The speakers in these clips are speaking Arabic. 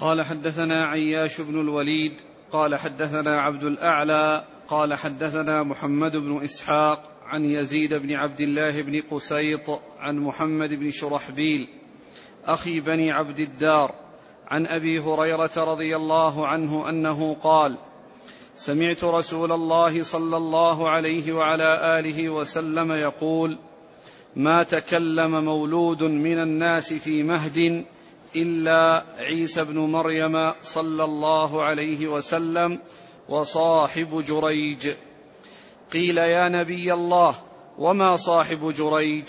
قال حدثنا عياش بن الوليد قال حدثنا عبد الأعلى قال حدثنا محمد بن إسحاق عن يزيد بن عبد الله بن قسيط عن محمد بن شرحبيل أخي بني عبد الدار عن أبي هريرة رضي الله عنه أنه قال سمعت رسول الله صلى الله عليه وعلى آله وسلم يقول ما تكلم مولود من الناس في مهد إلا عيسى بن مريم صلى الله عليه وسلم وصاحب جريج. قيل يا نبي الله وما صاحب جريج؟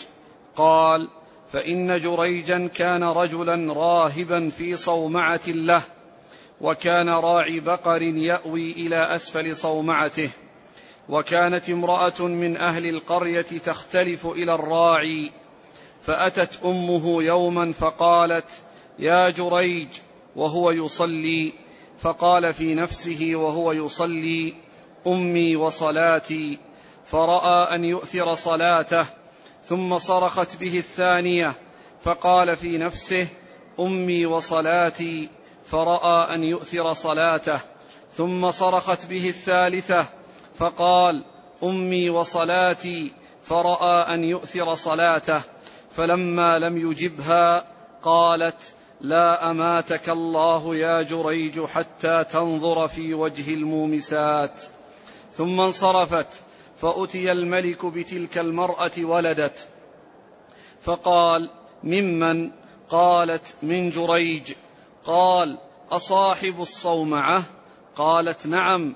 قال فإن جريجا كان رجلا راهبا في صومعة له وكان راعي بقر يأوي إلى أسفل صومعته وكانت امرأة من أهل القرية تختلف إلى الراعي فأتت أمه يوما فقالت يا جريج وهو يصلي فقال في نفسه وهو يصلي أمي وصلاتي. فرأى أن يؤثر صلاته ثم صرخت به الثانية فقال في نفسه أمي وصلاتي. فرأى أن يؤثر صلاته ثم صرخت به الثالثة فقال أمي وصلاتي. فرأى أن يؤثر صلاته فلما لم يجبها قالت لا أماتك الله يا جريج حتى تنظر في وجه المومسات. ثم انصرفت فأتي الملك بتلك المرأة ولدت. فقال ممن؟ قالت من جريج. قال أصاحب الصومعه قالت نعم.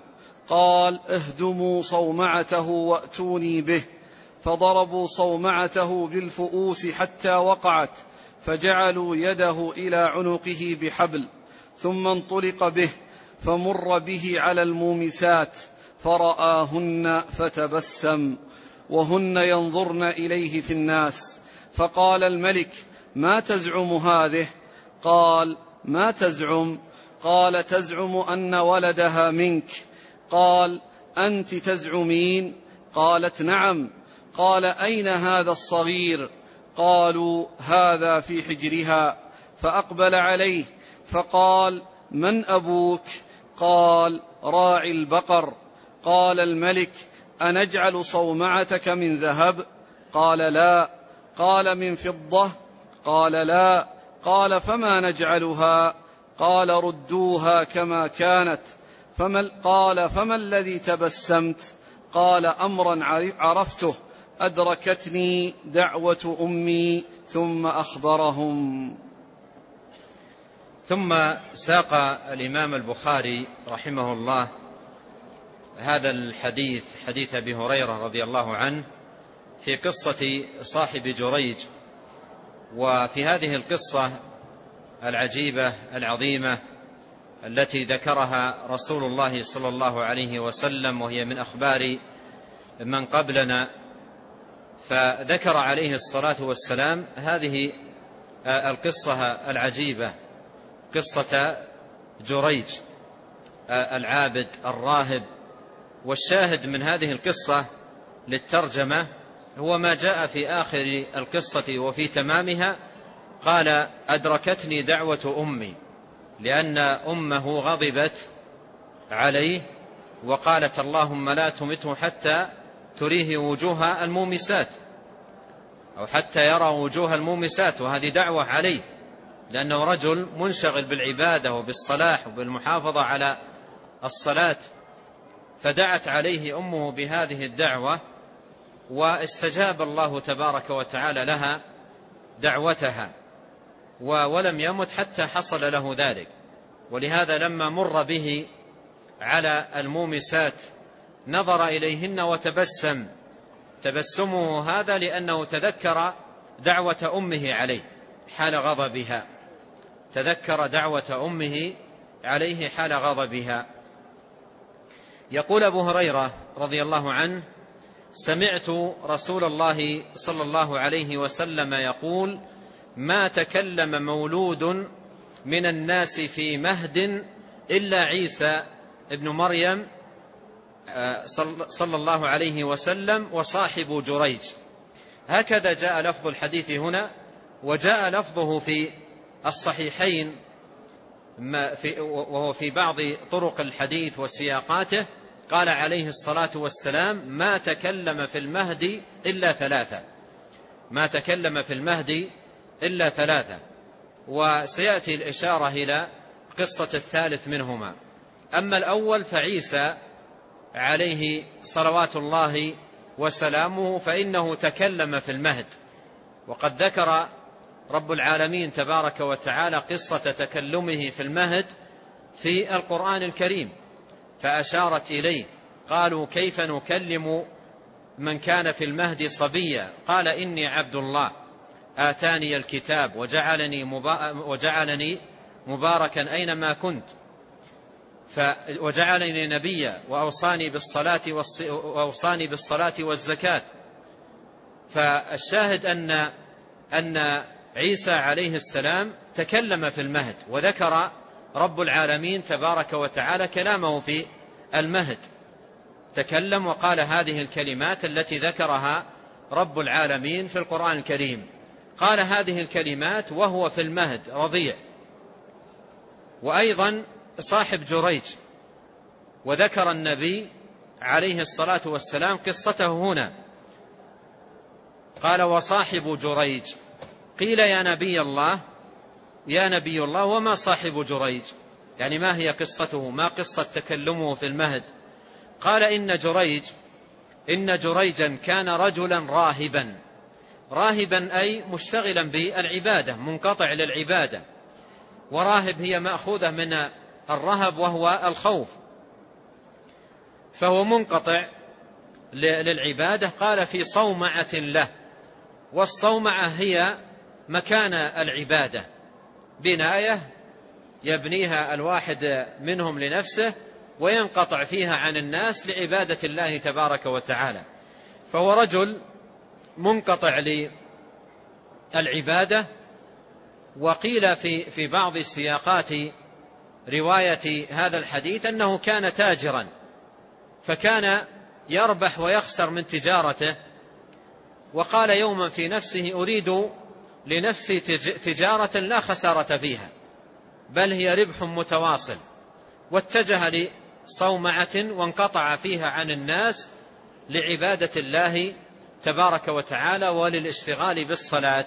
قال اهدموا صومعته وأتوني به. فضربوا صومعته بالفؤوس حتى وقعت. فجعلوا يده إلى عنقه بحبل ثم انطلق به فمر به على المومسات فرآهن فتبسم وهن ينظرن إليه في الناس فقال الملك ما تزعم هذه؟ قال ما تزعم؟ قال تزعم أن ولدها منك. قال أنت تزعمين؟ قالت نعم. قال أين هذا الصغير؟ قالوا هذا في حجرها فأقبل عليه فقال من أبوك؟ قال راعي البقر. قال الملك أنجعل صومعتك من ذهب؟ قال لا. قال من فضة؟ قال لا. قال فما نجعلها؟ قال ردوها كما كانت. فما قال فما الذي تبسمت؟ قال أمرا عرفته. أدركتني دعوة أمي ثم أخبرهم. ثم ساق الإمام البخاري رحمه الله هذا الحديث حديث أبي هريرة رضي الله عنه في قصة صاحب جريج. وفي هذه القصة العجيبة العظيمة التي ذكرها رسول الله صلى الله عليه وسلم وهي من أخبار من قبلنا فذكر عليه الصلاة والسلام هذه القصة العجيبة قصة جريج العابد الراهب. والشاهد من هذه القصة للترجمة هو ما جاء في آخر القصة وفي تمامها قال أدركتني دعوة أمي لأن أمه غضبت عليه وقالت اللهم لا تمته حتى تريه وجوه المومسات أو حتى يرى وجوه المومسات وهذه دعوة عليه لأنه رجل منشغل بالعبادة وبالصلاح وبالمحافظة على الصلاة فدعت عليه أمه بهذه الدعوة واستجاب الله تبارك وتعالى لها دعوتها ولم يمت حتى حصل له ذلك ولهذا لما مر به على المومسات نظر إليهن وتبسم. تبسمه هذا لأنه تذكر دعوة أمه عليه حال غضبها. تذكر دعوة أمه عليه حال غضبها. يقول أبو هريرة رضي الله عنه سمعت رسول الله صلى الله عليه وسلم يقول ما تكلم مولود من الناس في مهد إلا عيسى ابن مريم صلى الله عليه وسلم وصاحب جريج. هكذا جاء لفظ الحديث هنا وجاء لفظه في الصحيحين وهو في بعض طرق الحديث وسياقاته. قال عليه الصلاة والسلام ما تكلم في المهدي إلا ثلاثة. ما تكلم في المهدي إلا ثلاثة. وسيأتي الإشارة إلى قصة الثالث منهما. أما الأول فعيسى عليه صلوات الله وسلامه فإنه تكلم في المهد. وقد ذكر رب العالمين تبارك وتعالى قصة تكلمه في المهد في القرآن الكريم فأشارت إليه. قالوا كيف نكلم من كان في المهد صبيا؟ قال إني عبد الله آتاني الكتاب وجعلني, وجعلني مباركا أينما كنت. وجعلني نبيا وأوصاني بالصلاة, وأوصاني بالصلاة والزكاة. فالشاهد أن, أن عيسى عليه السلام تكلم في المهد وذكر رب العالمين تبارك وتعالى كلامه في المهد. تكلم وقال هذه الكلمات التي ذكرها رب العالمين في القرآن الكريم. قال هذه الكلمات وهو في المهد رضيع. وأيضا صاحب جريج وذكر النبي عليه الصلاة والسلام قصته هنا. قال وصاحب جريج. قيل يا نبي الله يا نبي الله وما صاحب جريج؟ يعني ما هي قصته ما قصة تكلمه في المهد. قال إن جريج إن جريجا كان رجلا راهبا. راهبا أي مشتغلا بالعبادة منقطع للعبادة. وراهب هي مأخوذة من الرهب وهو الخوف. فهو منقطع للعبادة. قال في صومعة له. والصومعة هي مكان العبادة. بناية يبنيها الواحد منهم لنفسه وينقطع فيها عن الناس لعبادة الله تبارك وتعالى. فهو رجل منقطع للعبادة. وقيل في في بعض السياقات رواية هذا الحديث أنه كان تاجرا فكان يربح ويخسر من تجارته وقال يوما في نفسه أريد لنفسي تجارة لا خسارة فيها بل هي ربح متواصل. واتجه لصومعة وانقطع فيها عن الناس لعبادة الله تبارك وتعالى وللاشتغال بالصلاة.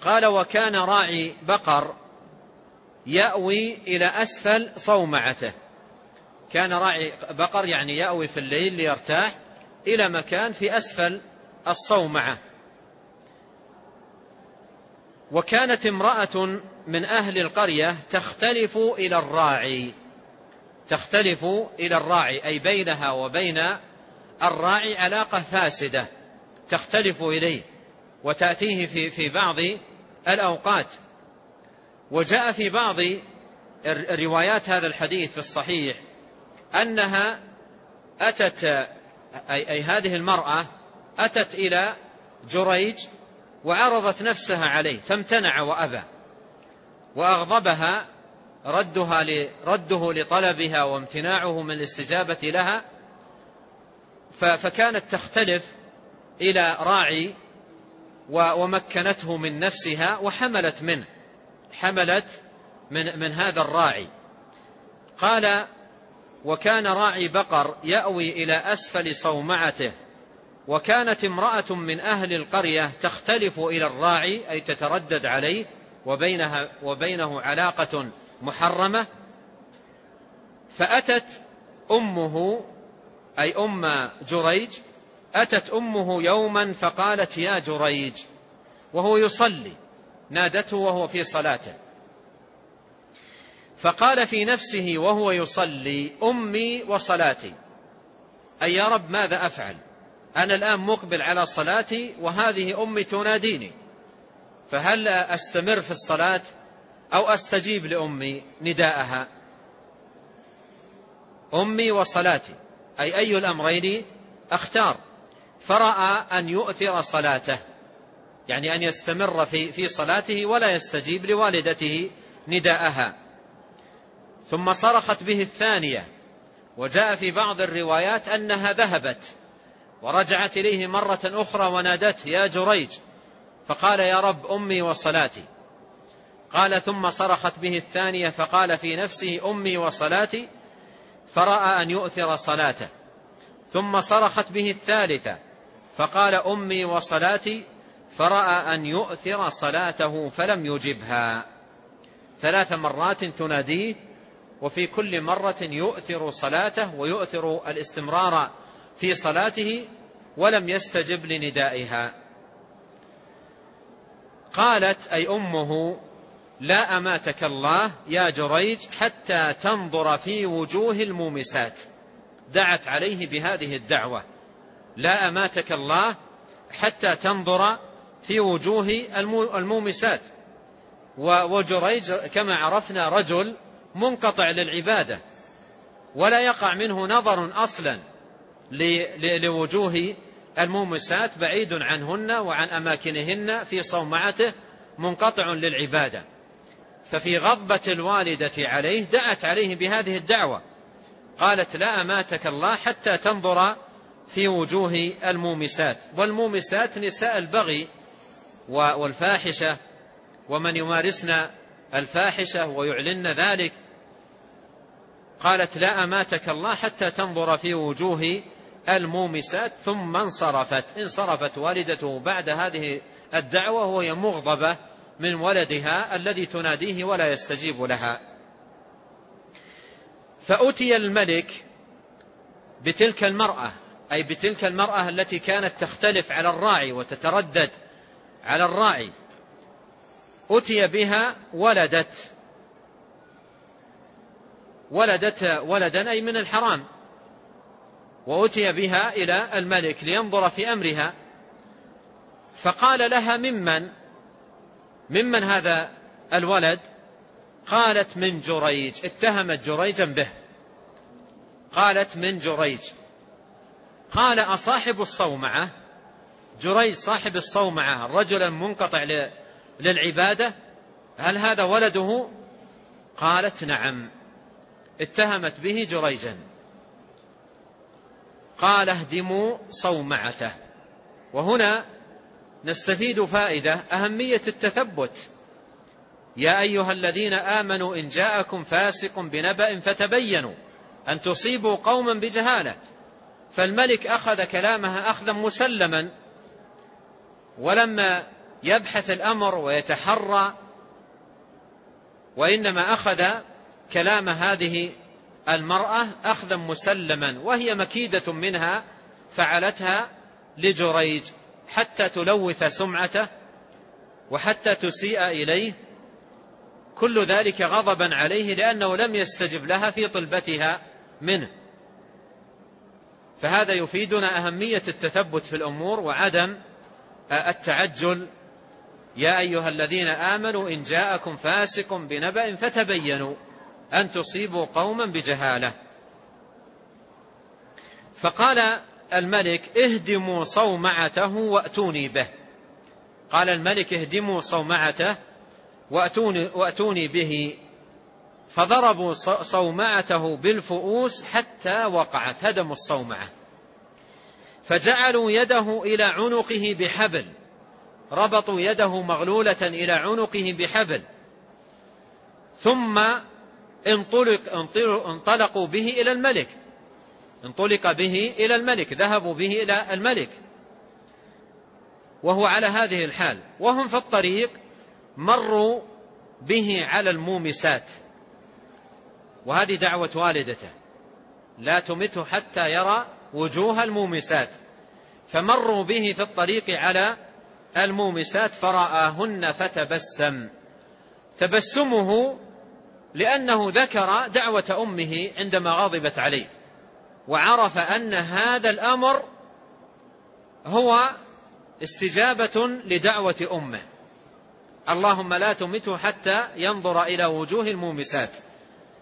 قال وكان راعي بقر يأوي إلى أسفل صومعته. كان راعي بقر يعني يأوي في الليل ليرتاح إلى مكان في أسفل الصومعة. وكانت امرأة من أهل القرية تختلف إلى الراعي تختلف إلى الراعي أي بينها وبين الراعي علاقة فاسدة تختلف إليه وتأتيه في في بعض الأوقات. وجاء في بعض الروايات هذا الحديث في الصحيح أنها أتت أي, أي هذه المرأة أتت إلى جريج وعرضت نفسها عليه فامتنع وأبى وأغضبها ردها رده لطلبها وامتناعه من الاستجابة لها فكانت تختلف إلى راعي ومكنته من نفسها وحملت منه. حملت من, من هذا الراعي. قال وكان راعي بقر يأوي إلى أسفل صومعته وكانت امرأة من أهل القرية تختلف إلى الراعي أي تتردد عليه وبينها وبينه علاقة محرمة. فأتت أمه أي أم جريج أتت أمه يوما فقالت يا جريج. وهو يصلي. نادته وهو في صلاته. فقال في نفسه وهو يصلي أمي وصلاتي. أي يا رب ماذا أفعل؟ أنا الآن مقبل على صلاتي وهذه أمي تناديني. فهل أستمر في الصلاة أو أستجيب لأمي نداءها؟ أمي وصلاتي. أي أي الأمرين؟ أختار. فرأى أن يؤثر صلاته. يعني أن يستمر في في صلاته ولا يستجيب لوالدته نداءها. ثم صرخت به الثانية وجاء في بعض الروايات أنها ذهبت ورجعت إليه مرة أخرى ونادته يا جريج! فقال يا رب أمي وصلاتي. قال ثم صرخت به الثانية فقال في نفسه أمي وصلاتي. فرأى أن يؤثر صلاته. ثم صرخت به الثالثة فقال أمي وصلاتي. فرأى أن يؤثر صلاته فلم يجبها. ثلاث مرات تناديه وفي كل مرة يؤثر صلاته ويؤثر الاستمرار في صلاته ولم يستجب لندائها. قالت أي أمه لا أماتك الله يا جريج حتى تنظر في وجوه المومسات. دعت عليه بهذه الدعوة. لا أماتك الله حتى تنظر في وجوه المومسات. وجريج كما عرفنا رجل منقطع للعبادة ولا يقع منه نظر أصلا لوجوه المومسات بعيد عنهن وعن أماكنهن في صومعته منقطع للعبادة. ففي غضبة الوالدة عليه دعت عليه بهذه الدعوة. قالت لا أماتك الله حتى تنظر في وجوه المومسات. والمومسات نساء البغي والفاحشة ومن يمارسن الفاحشة ويعلن ذلك. قالت لا أماتك الله حتى تنظر في وجوه المومسات. ثم انصرفت. انصرفت والدته بعد هذه الدعوة وهي مغضبة من ولدها الذي تناديه ولا يستجيب لها. فأتي الملك بتلك المرأة أي بتلك المرأة التي كانت تختلف على الراعي وتتردد على الراعي أتي بها ولدت. ولدت ولدا أي من الحرام. وأتي بها إلى الملك لينظر في أمرها. فقال لها ممن؟ ممن هذا الولد؟ قالت من جريج. اتهمت جريجا به. قالت من جريج. قال أصاحب الصومعة؟ جريج صاحب الصومعة رجلا منقطع للعبادة هل هذا ولده؟ قالت نعم. اتهمت به جريجا. قال اهدموا صومعته. وهنا نستفيد فائدة أهمية التثبت. يا أيها الذين آمنوا إن جاءكم فاسق بنبأ فتبينوا أن تصيبوا قوما بجهالة فالملك أخذ كلامها أخذا مسلما. ولما يبحث الأمر ويتحرى وإنما أخذ كلام هذه المرأة أخذا مسلما وهي مكيدة منها فعلتها لجريج حتى تلوث سمعته وحتى تسيء إليه كل ذلك غضبا عليه لأنه لم يستجب لها في طلبتها منه. فهذا يفيدنا أهمية التثبت في الأمور وعدم التعجل يا أيها الذين آمنوا إن جاءكم فاسق بنبأ فتبينوا أن تصيبوا قوما بجهالة. فقال الملك اهدموا صومعته وأتوني به. قال الملك اهدموا صومعته وأتوني, وأتوني به. فضربوا صومعته بالفؤوس حتى وقعت هدموا الصومعة. فجعلوا يده إلى عنقه بحبل. ربطوا يده مغلولة إلى عنقه بحبل. ثم انطلق انطلقوا به إلى الملك. انطلق به إلى الملك. ذهبوا به إلى الملك. وهو على هذه الحال. وهم في الطريق مروا به على المومسات. وهذه دعوة والدته. لا تمته حتى يرى وجوه المومسات فمروا به في الطريق على المومسات فرآهن فتبسم. تبسمه لأنه ذكر دعوة أمه عندما غضبت عليه وعرف أن هذا الأمر هو استجابة لدعوة أمه. اللهم لا تمته حتى ينظر إلى وجوه المومسات.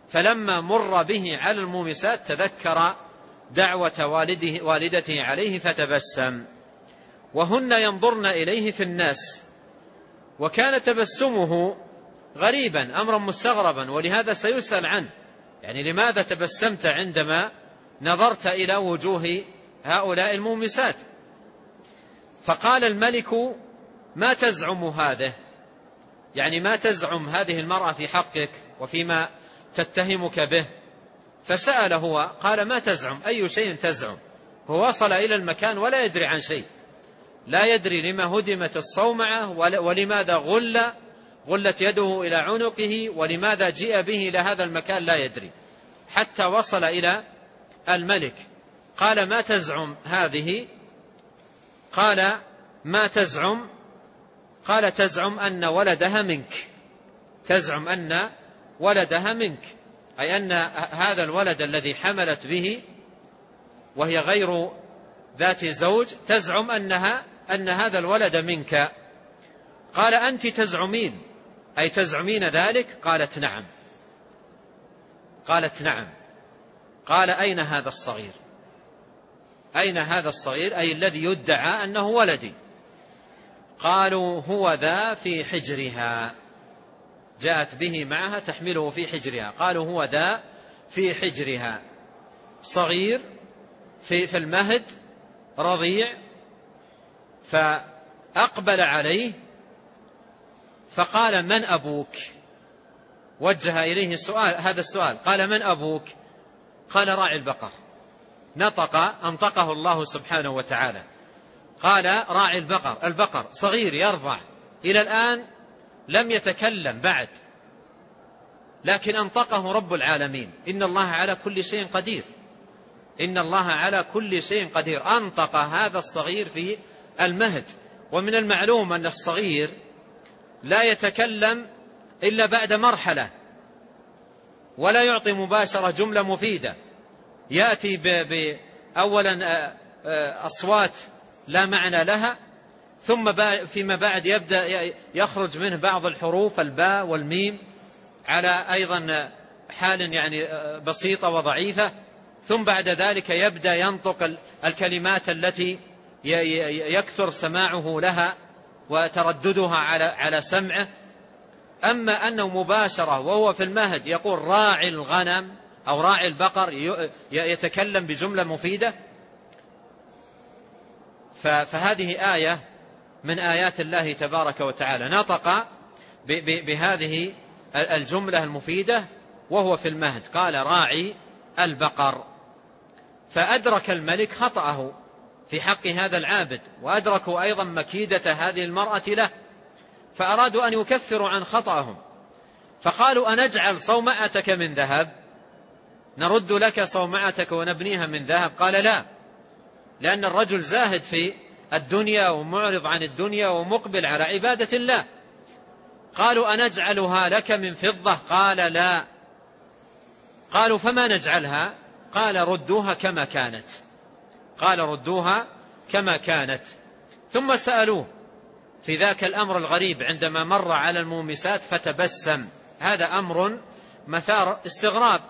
فلما مر به على المومسات تذكر دعوة والده والدته عليه فتبسم. وهن ينظرن إليه في الناس. وكان تبسمه غريبا أمرا مستغربا ولهذا سيسأل عنه. يعني لماذا تبسمت عندما نظرت إلى وجوه هؤلاء المومسات؟ فقال الملك ما تزعم هذا يعني ما تزعم هذه المرأة في حقك وفيما تتهمك به؟ فسأل هو قال ما تزعم؟ أي شيء تزعم؟ هو وصل إلى المكان ولا يدري عن شيء. لا يدري لما هدمت الصومعة ولماذا غل غلت يده إلى عنقه ولماذا جيء به إلى هذا المكان لا يدري. حتى وصل إلى الملك. قال ما تزعم هذه؟ قال ما تزعم؟ قال تزعم أن ولدها منك. تزعم أن ولدها منك. أي أن هذا الولد الذي حملت به وهي غير ذات زوج تزعم أنها أن هذا الولد منك. قال أنت تزعمين. أي تزعمين ذلك؟ قالت نعم. قالت نعم. قال أين هذا الصغير؟ أين هذا الصغير؟ أي الذي يدعى أنه ولدي. قالوا هو ذا في حجرها. جاءت به معها تحمله في حجرها. قالوا هو ذا في حجرها. صغير في, في المهد رضيع. فأقبل عليه فقال من أبوك؟ وجه إليه السؤال هذا السؤال. قال من أبوك؟ قال راعي البقر. نطق أنطقه الله سبحانه وتعالى. قال راعي البقر البقر صغير يرضع. إلى الآن لم يتكلم بعد. لكن أنطقه رب العالمين. إن الله على كل شيء قدير. إن الله على كل شيء قدير. أنطق هذا الصغير في المهد. ومن المعلوم أن الصغير لا يتكلم إلا بعد مرحلة. ولا يعطي مباشرة جملة مفيدة. يأتي أولا أصوات لا معنى لها. ثم فيما بعد يبدأ يخرج منه بعض الحروف الباء والميم على أيضا حال يعني بسيطة وضعيفة. ثم بعد ذلك يبدأ ينطق الكلمات التي يكثر سماعه لها وترددها على على سمعه. أما أنه مباشرة وهو في المهد يقول راعي الغنم أو راعي البقر يتكلم بجملة مفيدة. فهذه آية من آيات الله تبارك وتعالى. نطق بهذه الجملة المفيدة وهو في المهد. قال راعي البقر. فأدرك الملك خطأه في حق هذا العابد وأدركوا أيضا مكيدة هذه المرأة له فأرادوا أن يكفروا عن خطأهم. فقالوا أنجعل صومعتك من ذهب؟ نرد لك صومعتك ونبنيها من ذهب؟ قال لا لأن الرجل زاهد في الدنيا ومعرض عن الدنيا ومقبل على عبادة الله. قالوا أنجعلها لك من فضة؟ قال لا. قالوا فما نجعلها؟ قال ردوها كما كانت. قال ردوها كما كانت. ثم سألوه في ذاك الأمر الغريب عندما مر على المومسات فتبسم. هذا أمر مثار استغراب.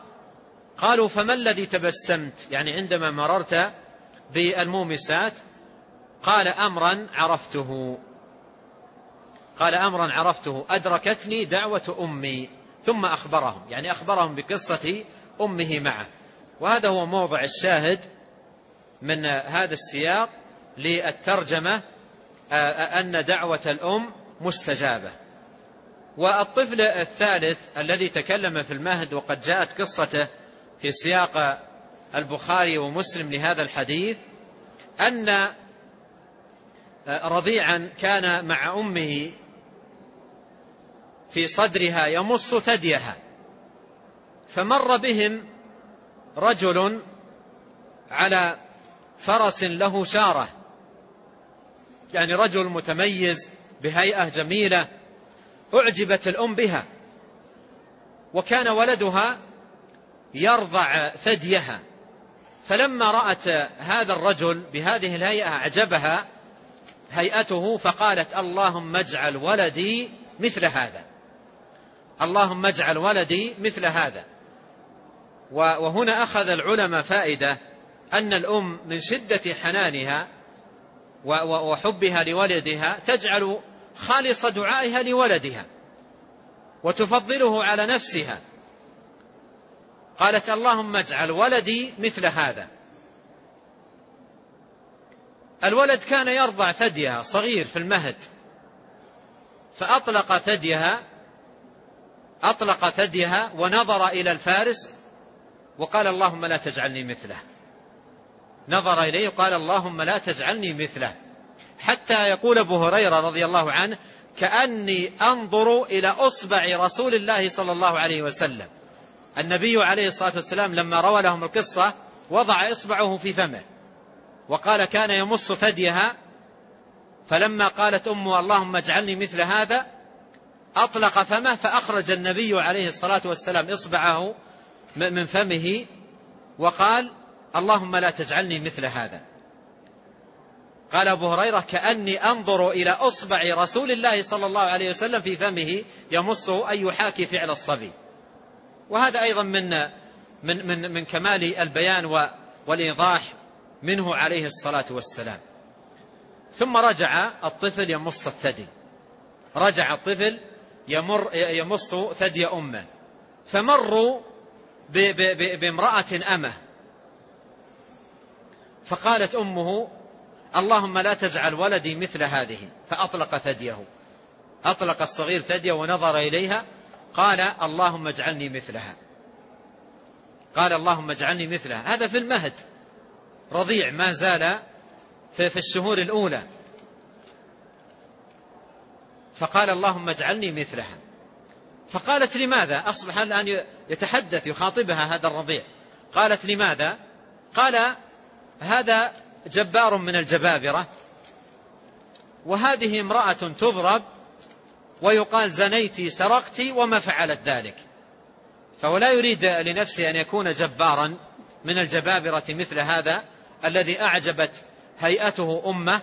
قالوا فما الذي تبسمت؟ يعني عندما مررت بالمومسات قال أمرا عرفته. قال أمرا عرفته. أدركتني دعوة أمي. ثم أخبرهم. يعني أخبرهم بقصة أمه معه. وهذا هو موضع الشاهد من هذا السياق للترجمة أن دعوة الأم مستجابة. والطفل الثالث الذي تكلم في المهد وقد جاءت قصته في سياق البخاري ومسلم لهذا الحديث أن رضيعا كان مع أمه في صدرها يمص ثديها فمر بهم رجل على فرس له شارة يعني رجل متميز بهيئة جميلة أعجبت الأم بها وكان ولدها يرضع ثديها فلما رأت هذا الرجل بهذه الهيئة أعجبها هيئته فقالت اللهم اجعل ولدي مثل هذا. اللهم اجعل ولدي مثل هذا. وهنا أخذ العلماء فائدة أن الأم من شدة حنانها وحبها لولدها تجعل خالص دعائها لولدها وتفضله على نفسها. قالت اللهم اجعل ولدي مثل هذا. الولد كان يرضع ثديها صغير في المهد. فأطلق ثديها أطلق ثديها ونظر إلى الفارس وقال اللهم لا تجعلني مثله. نظر إليه وقال اللهم لا تجعلني مثله. حتى يقول أبو هريرة رضي الله عنه كأني أنظر إلى أصبع رسول الله صلى الله عليه وسلم. النبي عليه الصلاة والسلام لما روى لهم القصة وضع إصبعه في فمه. وقال كان يمص ثديها فلما قالت أمه اللهم اجعلني مثل هذا أطلق فمه فأخرج النبي عليه الصلاة والسلام إصبعه من فمه وقال اللهم لا تجعلني مثل هذا. قال أبو هريرة كأني أنظر إلى أصبع رسول الله صلى الله عليه وسلم في فمه يمصه أن يحاكي فعل الصبي. وهذا أيضا من من من من كمال البيان والإيضاح منه عليه الصلاة والسلام. ثم رجع الطفل يمص الثدي. رجع الطفل يمر يمص ثدي أمه. فمروا بامرأة أمه. فقالت أمه اللهم لا تجعل ولدي مثل هذه. فأطلق ثديه. أطلق الصغير ثديه ونظر إليها. قال اللهم اجعلني مثلها. قال اللهم اجعلني مثلها. هذا في المهد. رضيع ما زال في الشهور الأولى. فقال اللهم اجعلني مثلها. فقالت لماذا؟ أصبح الآن يتحدث يخاطبها هذا الرضيع. قالت لماذا؟ قال هذا جبار من الجبابرة وهذه امرأة تضرب ويقال زنيت سرقت وما فعلت ذلك. فهو لا يريد لنفسه أن يكون جبارا من الجبابرة مثل هذا الذي أعجبت هيئته أمة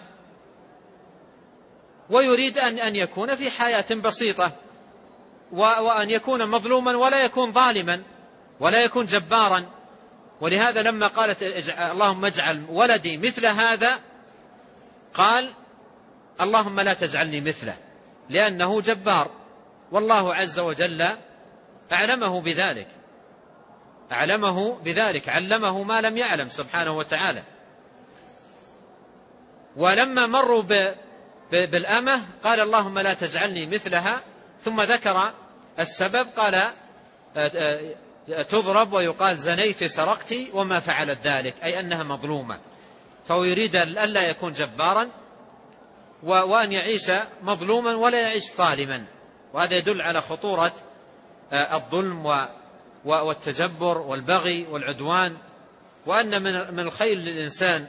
ويريد أن أن يكون في حياة بسيطة وأن يكون مظلوما ولا يكون ظالما ولا يكون جبارا. ولهذا لما قالت اللهم اجعل ولدي مثل هذا قال اللهم لا تجعلني مثله لأنه جبار. والله عز وجل أعلمه بذلك. أعلمه بذلك علمه ما لم يعلم سبحانه وتعالى. ولما مروا بالأمة قال اللهم لا تجعلني مثلها ثم ذكر السبب قال تضرب ويقال زنيت سرقت وما فعلت ذلك أي أنها مظلومة. فهو يريد ألا يكون جبارا وأن يعيش مظلوما ولا يعيش ظالما. وهذا يدل على خطورة آه، الظلم والتجبر والبغي والعدوان وأن من الخير للإنسان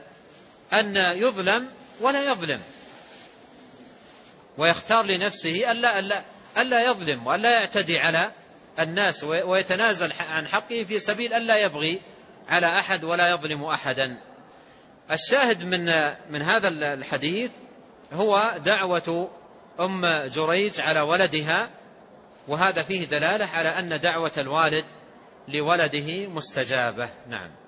أن يظلم ولا يظلم ويختار لنفسه ألا, ألا, ألا يظلم وألا يعتدي على الناس ويتنازل عن حقه في سبيل ألا يبغي على أحد ولا يظلم أحدا. الشاهد من من هذا الحديث هو دعوة أم جريج على ولدها وهذا فيه دلالة على أن دعوة الوالد لولده مستجابة. نعم.